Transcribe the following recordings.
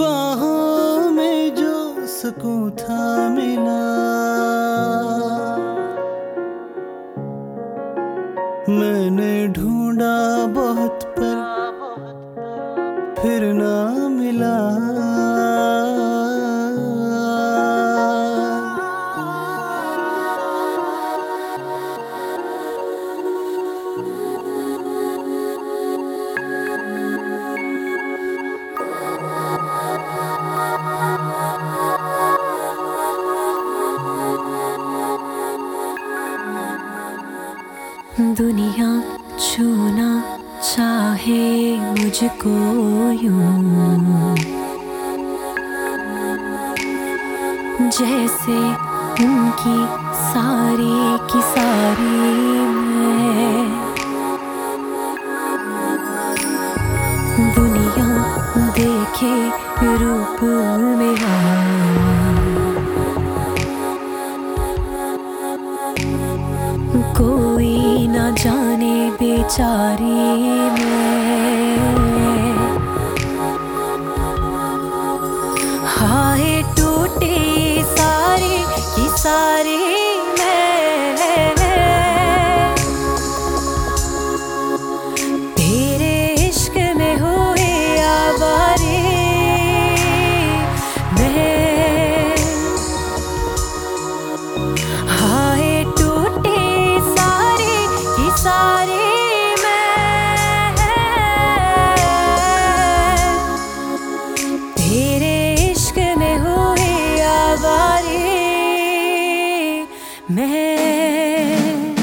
बाहों में जो सुकून था मिला। मैंने ढूंढा दुनिया छूना चाहे मुझको यूँ। जैसे उनकी सारी की सारी मैं। दुनिया देखे रूप मेरा कोई ना जाने बेचारी में। हाय मैं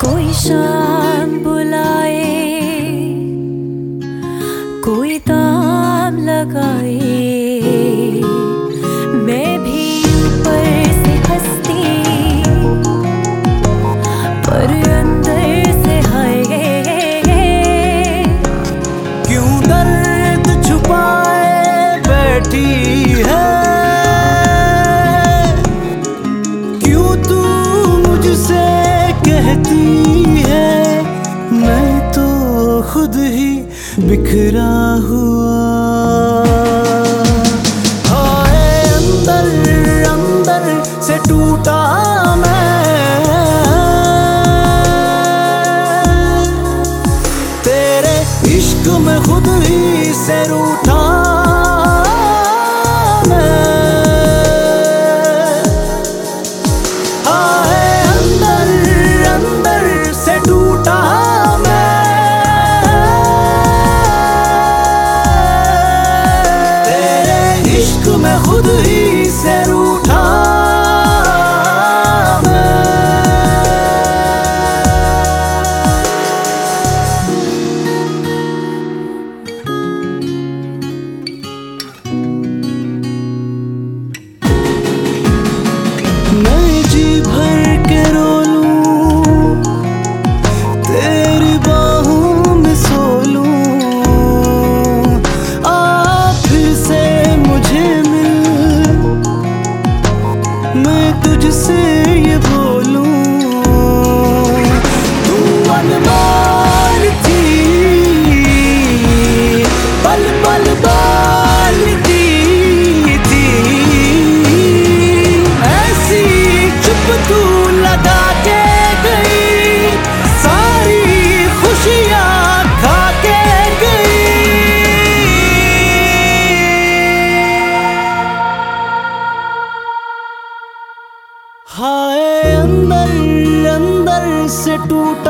कोई शाम बुलाए बिखरा हुआ। हाय अंदर अंदर से टूटा मैं। तेरे इश्क में खुद ही से रूठा इश्क में खुद तू लगा के गई सारी खुशियाँ खा के गई। हाय अंदर अंदर से टूटा